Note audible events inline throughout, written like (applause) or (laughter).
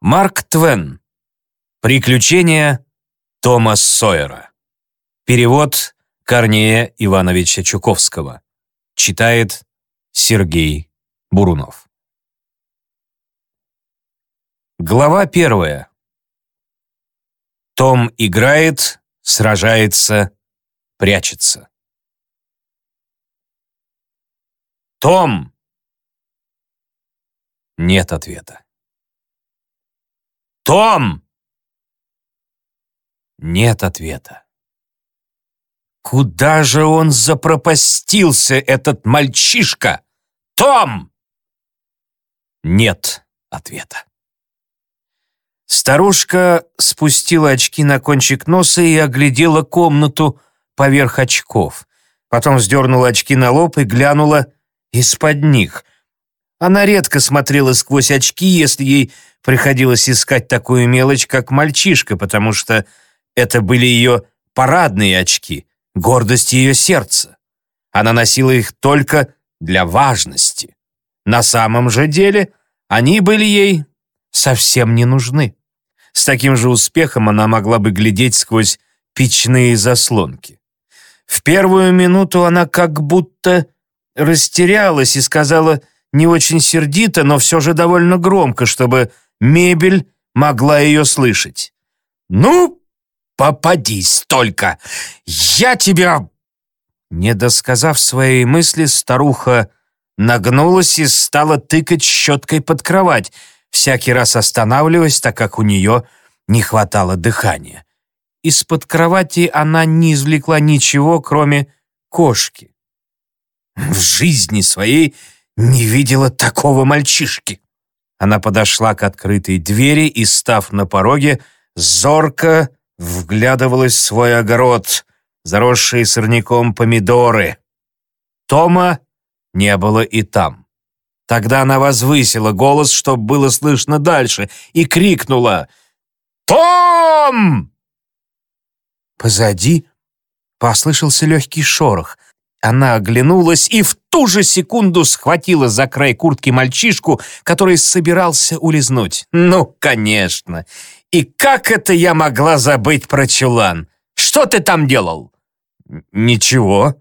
Марк Твен. Приключения Тома Сойера. Перевод Корнея Ивановича Чуковского. Читает Сергей Бурунов. Глава первая. Том играет, сражается, прячется. Том! Нет ответа. Том! Нет ответа. Куда же он запропастился, этот мальчишка? Том! Нет ответа. Старушка спустила очки на кончик носа и оглядела комнату поверх очков. Потом вздернула очки на лоб и глянула из-под них. Она редко смотрела сквозь очки, если ей приходилось искать такую мелочь, как мальчишка, потому что это были ее парадные очки, гордость ее сердца. Она носила их только для важности. На самом же деле они были ей совсем не нужны. С таким же успехом она могла бы глядеть сквозь печные заслонки. В первую минуту она как будто растерялась и сказала не очень сердито, но все же довольно громко, чтобы мебель могла ее слышать. «Ну, попадись только! Я тебя...» Не досказав своей мысли, старуха нагнулась и стала тыкать щеткой под кровать, всякий раз останавливаясь, так как у нее не хватало дыхания. Из-под кровати она не извлекла ничего, кроме кошки. В жизни своей не видела такого мальчишки. Она подошла к открытой двери и, став на пороге, зорко вглядывалась в свой огород, заросшие сорняком помидоры. Тома не было и там. Тогда она возвысила голос, чтобы было слышно дальше, и крикнула «Том!» Позади послышался легкий шорох. Она оглянулась и в ту же секунду схватила за край куртки мальчишку, который собирался улизнуть. «Ну, конечно! И как это я могла забыть про чулан? Что ты там делал?» «Ничего».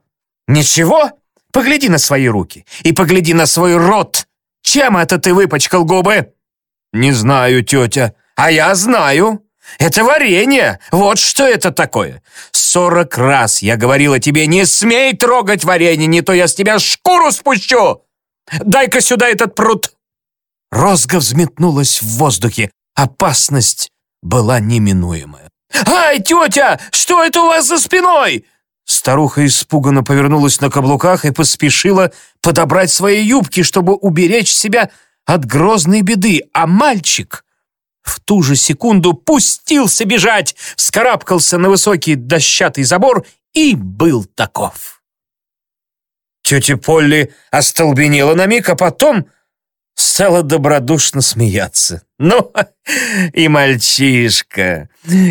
«Ничего? Погляди на свои руки и погляди на свой рот. Чем это ты выпачкал губы?» «Не знаю, тетя». «А я знаю. Это варенье! Вот что это такое! Сорок раз я говорила тебе, не смей трогать варенье, не то я с тебя шкуру спущу! Дай-ка сюда этот пруд!» Розга взметнулась в воздухе. Опасность была неминуемая. «Ай, тетя, что это у вас за спиной?» Старуха испуганно повернулась на каблуках и поспешила подобрать свои юбки, чтобы уберечь себя от грозной беды, а мальчик в ту же секунду пустился бежать, вскарабкался на высокий дощатый забор и был таков. Тетя Полли остолбенела на миг, а потом стала добродушно смеяться. «Ну, (laughs) и мальчишка!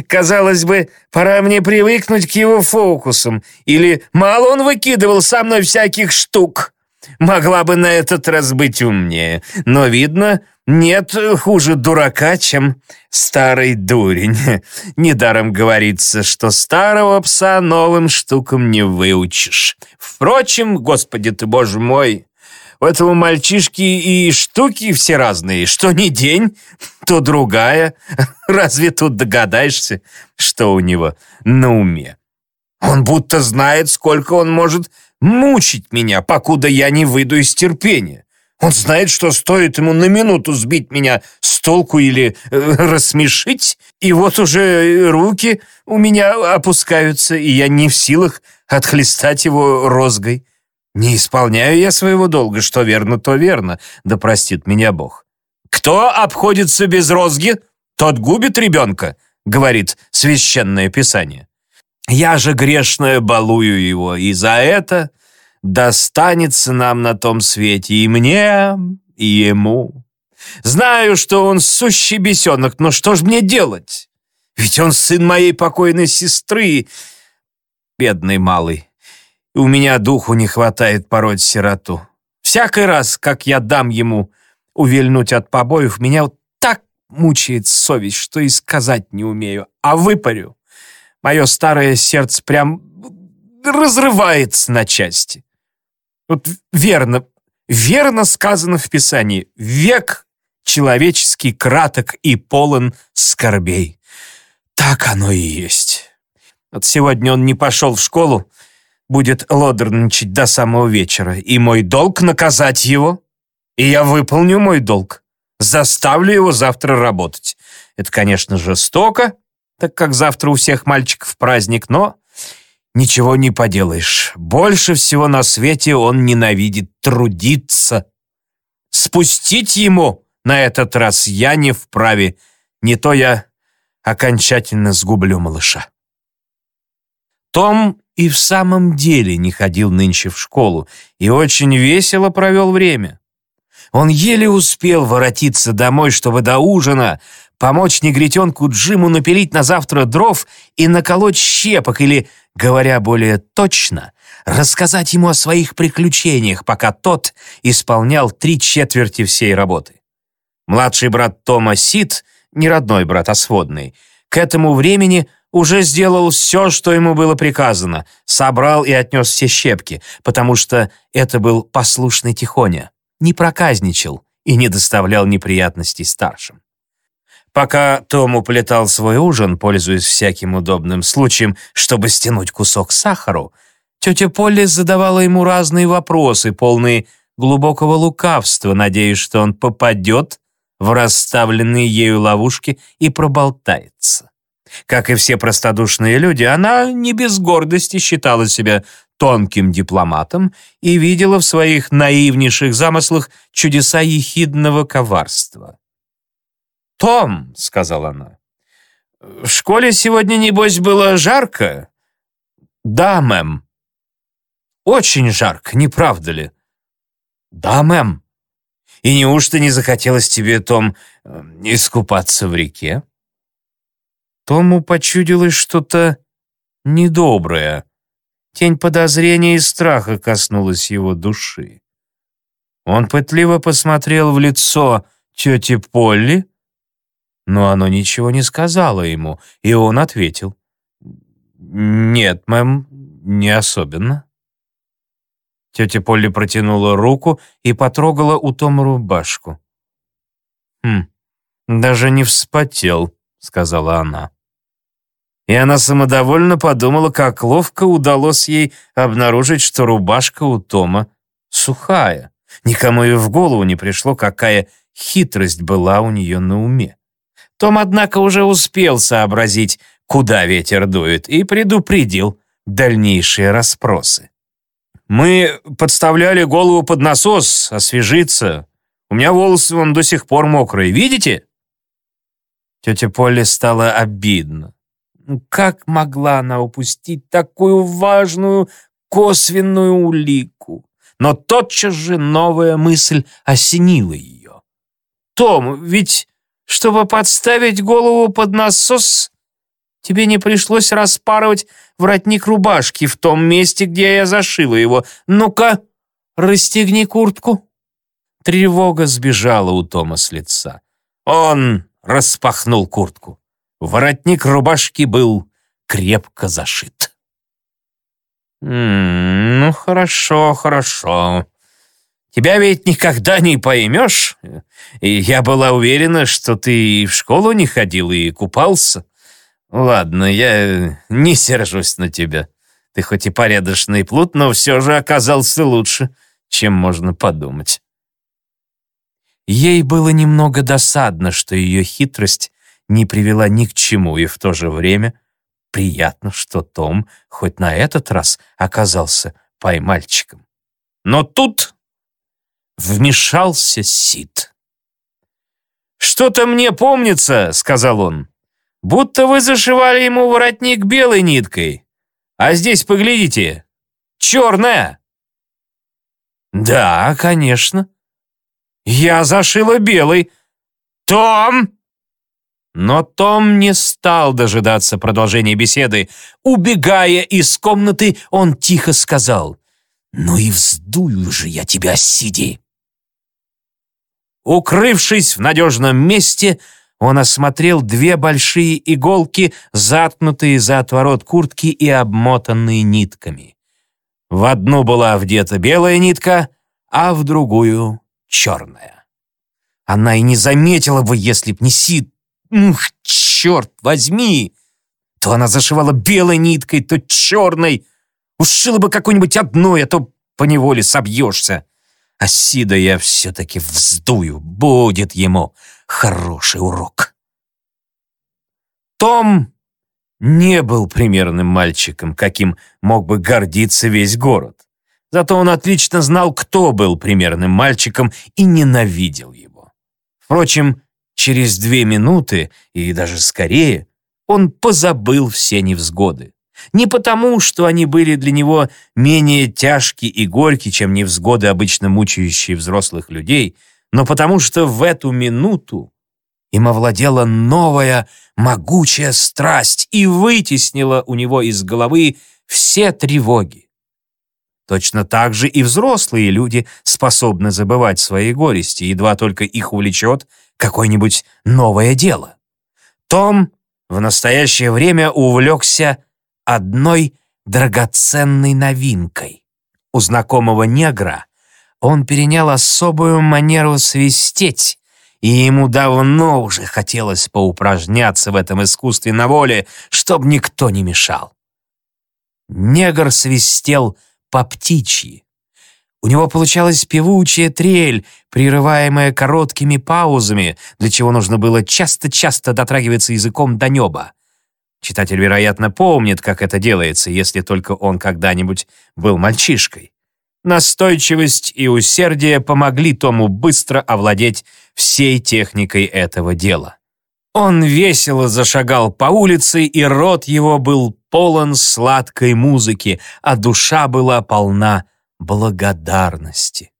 Казалось бы, пора мне привыкнуть к его фокусам, или мало он выкидывал со мной всяких штук. Могла бы на этот раз быть умнее, но, видно, нет хуже дурака, чем старый дурень. (laughs) Недаром говорится, что старого пса новым штукам не выучишь. Впрочем, господи ты, боже мой, у этого мальчишки и штуки все разные. Что не день, то другая. (laughs) Разве тут догадаешься, что у него на уме? Он будто знает, сколько он может мучить меня, покуда я не выйду из терпения. Он знает, что стоит ему на минуту сбить меня с толку или э, рассмешить, и вот уже руки у меня опускаются, и я не в силах отхлестать его розгой. Не исполняю я своего долга, что верно, то верно, да простит меня Бог. Кто обходится без розги, тот губит ребенка, говорит священное писание. Я же грешная балую его, и за это достанется нам на том свете и мне, и ему. Знаю, что он сущий бесенок, но что ж мне делать? Ведь он сын моей покойной сестры, бедный малый. У меня духу не хватает пороть сироту. Всякий раз, как я дам ему увильнуть от побоев, меня так мучает совесть, что и сказать не умею, а выпарю. Мое старое сердце прям разрывается на части. Вот верно, верно сказано в Писании. Век человеческий краток и полон скорбей. Так оно и есть. Вот сегодня он не пошел в школу, будет лодерничать до самого вечера, и мой долг наказать его. И я выполню мой долг. Заставлю его завтра работать. Это, конечно, жестоко, так как завтра у всех мальчиков праздник, но ничего не поделаешь. Больше всего на свете он ненавидит трудиться. Спустить ему на этот раз я не вправе, не то я окончательно сгублю малыша. Том и в самом деле не ходил нынче в школу и очень весело провел время. Он еле успел воротиться домой, чтобы до ужина помочь негритенку Джиму напилить на завтра дров и наколоть щепок или, говоря более точно, рассказать ему о своих приключениях, пока тот исполнял три четверти всей работы. Младший брат Тома Сид, не родной брат, а сводный, к этому времени уже сделал все, что ему было приказано, собрал и отнес все щепки, потому что это был послушный Тихоня, не проказничал и не доставлял неприятностей старшим. Пока Том уплетал свой ужин, пользуясь всяким удобным случаем, чтобы стянуть кусок сахару, тетя Полли задавала ему разные вопросы, полные глубокого лукавства, надеясь, что он попадет в расставленные ею ловушки и проболтается. Как и все простодушные люди, она не без гордости считала себя тонким дипломатом и видела в своих наивнейших замыслах чудеса ехидного коварства. «Том», — сказала она, — «в школе сегодня, небось, было жарко?» «Да, мэм». «Очень жарко, не правда ли?» «Да, мэм». «И неужто не захотелось тебе, Том, э, искупаться в реке?» Тому почудилось что-то недоброе. Тень подозрения и страха коснулась его души. Он пытливо посмотрел в лицо тети Полли, но оно ничего не сказала ему, и он ответил. «Нет, мэм, не особенно». Тетя Полли протянула руку и потрогала у Тома рубашку. «Хм, даже не вспотел», — сказала она. И она самодовольно подумала, как ловко удалось ей обнаружить, что рубашка у Тома сухая. Никому и в голову не пришло, какая хитрость была у нее на уме. Том, однако, уже успел сообразить, куда ветер дует, и предупредил дальнейшие расспросы. «Мы подставляли голову под насос, освежиться. У меня волосы вон до сих пор мокрые, видите?» Тетя Полли стало обидно. Как могла она упустить такую важную косвенную улику? Но тотчас же новая мысль осенила ее. «Том, ведь чтобы подставить голову под насос, тебе не пришлось распарывать воротник рубашки в том месте, где я зашила его. Ну-ка, расстегни куртку». Тревога сбежала у Тома с лица. Он распахнул куртку. Воротник рубашки был крепко зашит. «Ну, хорошо, хорошо. Тебя ведь никогда не поймешь. И я была уверена, что ты и в школу не ходил и купался. Ладно, я не сержусь на тебя. Ты хоть и порядочный плут, но все же оказался лучше, чем можно подумать». Ей было немного досадно, что ее хитрость не привела ни к чему, и в то же время приятно, что Том хоть на этот раз оказался поймальчиком. Но тут вмешался Сид. «Что-то мне помнится», — сказал он, «будто вы зашивали ему воротник белой ниткой, а здесь, поглядите, черная». «Да, конечно. Я зашила белый. Том!» Но Том не стал дожидаться продолжения беседы. Убегая из комнаты, он тихо сказал, «Ну и вздую же я тебя, Сиди!» Укрывшись в надежном месте, он осмотрел две большие иголки, заткнутые за отворот куртки и обмотанные нитками. В одну была вдета белая нитка, а в другую — черная. Она и не заметила бы, если б не Сид. Ух, черт возьми! То она зашивала белой ниткой, то черной. Ушила бы какой-нибудь одной, а то поневоле собьешься. А Сида я все-таки вздую. Будет ему хороший урок. Том не был примерным мальчиком, каким мог бы гордиться весь город. Зато он отлично знал, кто был примерным мальчиком и ненавидел его. Впрочем, через две минуты, и даже скорее, он позабыл все невзгоды. Не потому, что они были для него менее тяжкие и горькие, чем невзгоды, обычно мучающие взрослых людей, но потому что в эту минуту им овладела новая могучая страсть и вытеснила у него из головы все тревоги. Точно так же и взрослые люди способны забывать свои горести, едва только их увлечет какое-нибудь новое дело. Том в настоящее время увлекся одной драгоценной новинкой. У знакомого негра он перенял особую манеру свистеть, и ему давно уже хотелось поупражняться в этом искусстве на воле, чтобы никто не мешал. Негр свистел по птичьи. У него получалась певучая трель, прерываемая короткими паузами, для чего нужно было часто-часто дотрагиваться языком до неба. Читатель, вероятно, помнит, как это делается, если только он когда-нибудь был мальчишкой. Настойчивость и усердие помогли Тому быстро овладеть всей техникой этого дела. Он весело зашагал по улице, и рот его был полон сладкой музыки, а душа была полна благодарности.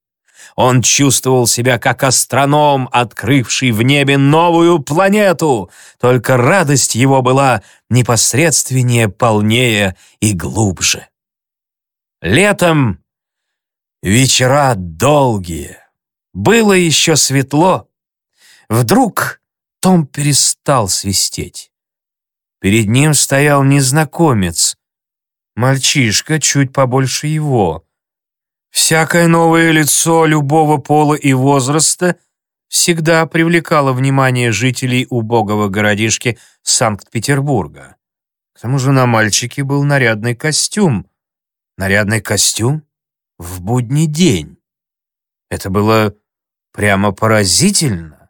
Он чувствовал себя как астроном, открывший в небе новую планету, только радость его была непосредственнее, полнее и глубже. Летом Вечера долгие. Было еще светло. Вдруг Том перестал свистеть. Перед ним стоял незнакомец. Мальчишка чуть побольше его. Всякое новое лицо любого пола и возраста всегда привлекало внимание жителей убогого городишки Санкт-Петербурга. К тому же на мальчике был нарядный костюм. Нарядный костюм? в будний день. Это было прямо поразительно.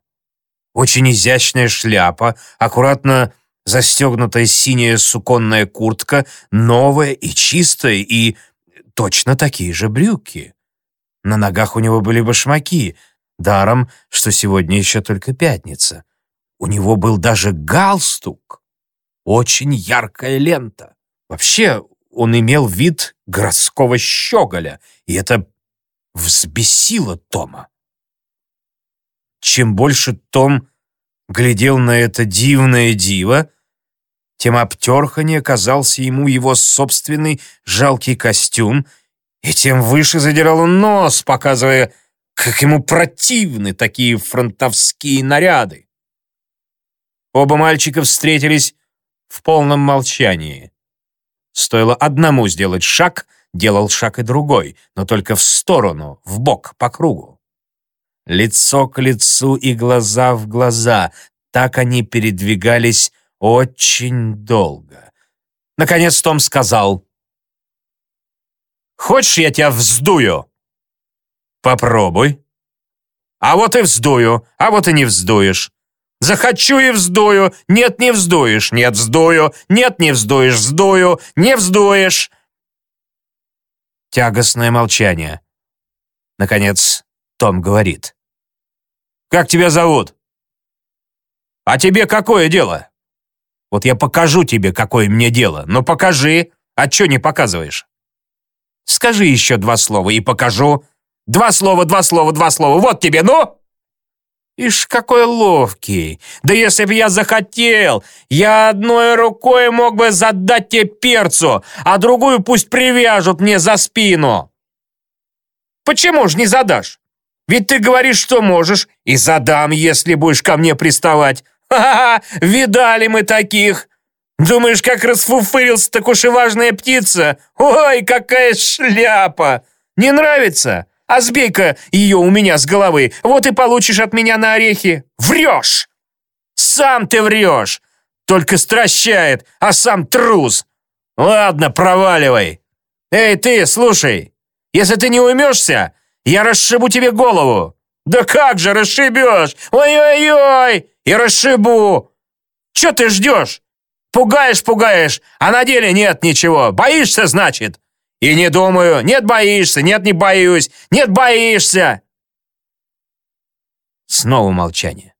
Очень изящная шляпа, аккуратно застегнутая синяя суконная куртка, новая и чистая, и точно такие же брюки. На ногах у него были башмаки, даром, что сегодня еще только пятница. У него был даже галстук. Очень яркая лента. Вообще, он имел вид городского щеголя, и это взбесило Тома. Чем больше Том глядел на это дивное диво, тем обтерханнее казался ему его собственный жалкий костюм, и тем выше задирал он нос, показывая, как ему противны такие фронтовские наряды. Оба мальчика встретились в полном молчании. Стоило одному сделать шаг, делал шаг и другой, но только в сторону, в бок, по кругу. Лицо к лицу и глаза в глаза. Так они передвигались очень долго. Наконец Том сказал, «Хочешь, я тебя вздую?» «Попробуй». «А вот и вздую, а вот и не вздуешь. Захочу и вздую. Нет, не вздуешь. Нет, вздую. Нет, не вздуешь. Вздую. Не вздуешь. Тягостное молчание. Наконец, Том говорит. «Как тебя зовут?» «А тебе какое дело?» «Вот я покажу тебе, какое мне дело. Но покажи. А чё не показываешь?» «Скажи еще два слова и покажу. Два слова, два слова, два слова. Вот тебе, ну!» Ишь, какой ловкий! Да если бы я захотел, я одной рукой мог бы задать тебе перцу, а другую пусть привяжут мне за спину. Почему ж не задашь? Ведь ты говоришь, что можешь, и задам, если будешь ко мне приставать. Ха-ха, видали мы таких. Думаешь, как расфуфырился так уж и важная птица? Ой, какая шляпа! Не нравится? А сбей-ка ее у меня с головы, вот и получишь от меня на орехи. Врешь! Сам ты врешь! Только стращает, а сам трус. Ладно, проваливай. Эй, ты, слушай, если ты не уймешься, я расшибу тебе голову. Да как же расшибешь? Ой-ой-ой! И расшибу. Че ты ждешь? Пугаешь, пугаешь, а на деле нет ничего. Боишься, значит? И не думаю. Нет, боишься. Нет, не боюсь. Нет, боишься. Снова молчание.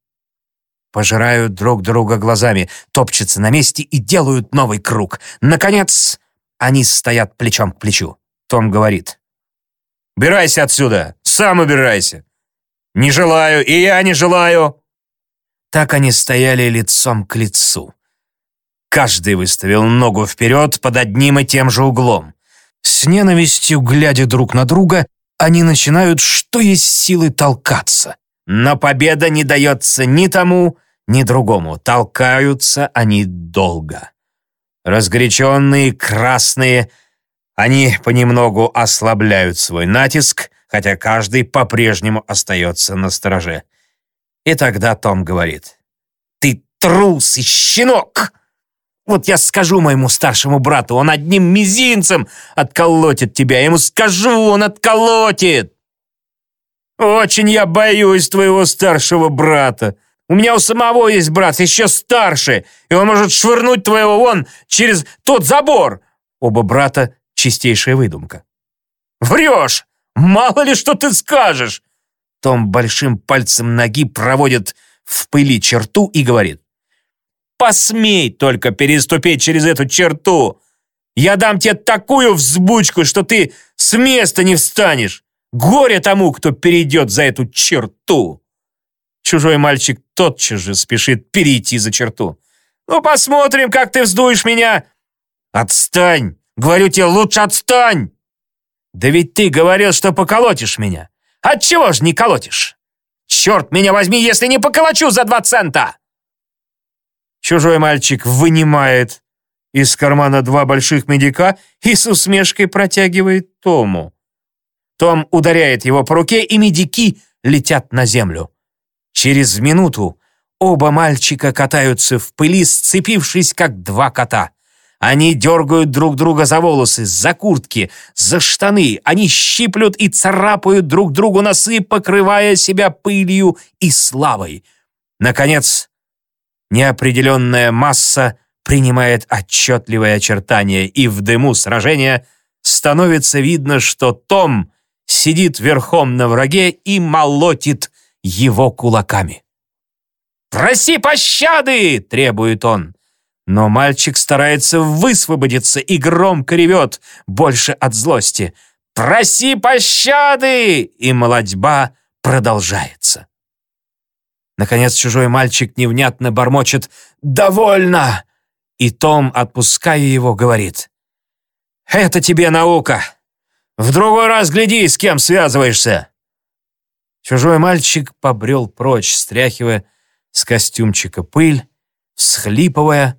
Пожирают друг друга глазами, топчутся на месте и делают новый круг. Наконец, они стоят плечом к плечу. Том говорит. «Убирайся отсюда! Сам убирайся! Не желаю, и я не желаю!» Так они стояли лицом к лицу. Каждый выставил ногу вперед под одним и тем же углом. С ненавистью, глядя друг на друга, они начинают, что есть силы, толкаться. Но победа не дается ни тому, ни другому. Толкаются они долго. Разгоряченные, красные, они понемногу ослабляют свой натиск, хотя каждый по-прежнему остается на стороже. И тогда Том говорит, «Ты трус и щенок!» Вот я скажу моему старшему брату, он одним мизинцем отколотит тебя. Я ему скажу, он отколотит. Очень я боюсь твоего старшего брата. У меня у самого есть брат, еще старше, и он может швырнуть твоего вон через тот забор. Оба брата — чистейшая выдумка. Врешь! Мало ли что ты скажешь! Том большим пальцем ноги проводит в пыли черту и говорит. Посмей только переступить через эту черту. Я дам тебе такую взбучку, что ты с места не встанешь. Горе тому, кто перейдет за эту черту. Чужой мальчик тотчас же спешит перейти за черту. Ну, посмотрим, как ты вздуешь меня. Отстань. Говорю тебе, лучше отстань. Да ведь ты говорил, что поколотишь меня. Отчего ж не колотишь? Черт меня возьми, если не поколочу за два цента. Чужой мальчик вынимает из кармана два больших медика и с усмешкой протягивает Тому. Том ударяет его по руке, и медики летят на землю. Через минуту оба мальчика катаются в пыли, сцепившись, как два кота. Они дергают друг друга за волосы, за куртки, за штаны. Они щиплют и царапают друг другу носы, покрывая себя пылью и славой. Наконец, неопределенная масса принимает отчетливое очертание, и в дыму сражения становится видно, что Том сидит верхом на враге и молотит его кулаками. «Проси пощады!» — требует он. Но мальчик старается высвободиться и громко ревет, больше от злости. «Проси пощады!» И молодьба продолжается. Наконец чужой мальчик невнятно бормочет «Довольно!» И Том, отпуская его, говорит «Это тебе наука! В другой раз гляди, с кем связываешься!» Чужой мальчик побрел прочь, стряхивая с костюмчика пыль, всхлипывая,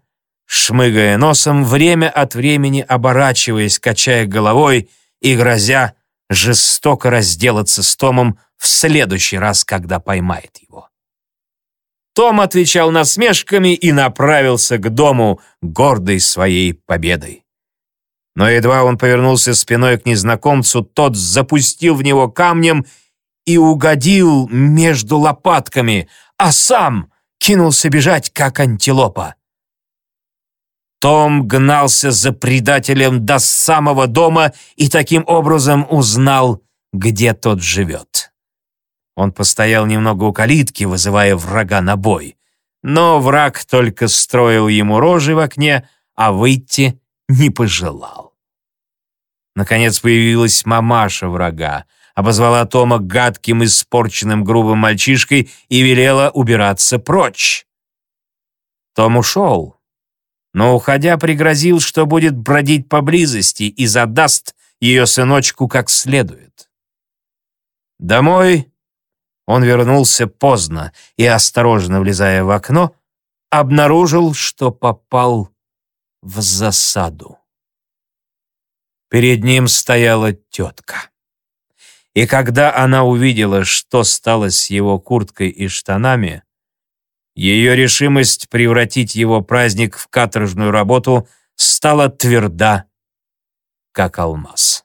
шмыгая носом, время от времени оборачиваясь, качая головой и грозя жестоко разделаться с Томом в следующий раз, когда поймает его. Том отвечал насмешками и направился к дому, гордый своей победой. Но едва он повернулся спиной к незнакомцу, тот запустил в него камнем и угодил между лопатками, а сам кинулся бежать, как антилопа. Том гнался за предателем до самого дома и таким образом узнал, где тот живет. Он постоял немного у калитки, вызывая врага на бой. Но враг только строил ему рожи в окне, а выйти не пожелал. Наконец появилась мамаша врага, обозвала Тома гадким, испорченным, грубым мальчишкой и велела убираться прочь. Том ушел, но, уходя, пригрозил, что будет бродить поблизости и задаст ее сыночку как следует. Домой он вернулся поздно и, осторожно влезая в окно, обнаружил, что попал в засаду. Перед ним стояла тетка. И когда она увидела, что стало с его курткой и штанами, ее решимость превратить его праздник в каторжную работу стала тверда, как алмаз.